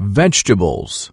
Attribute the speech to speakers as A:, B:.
A: vegetables.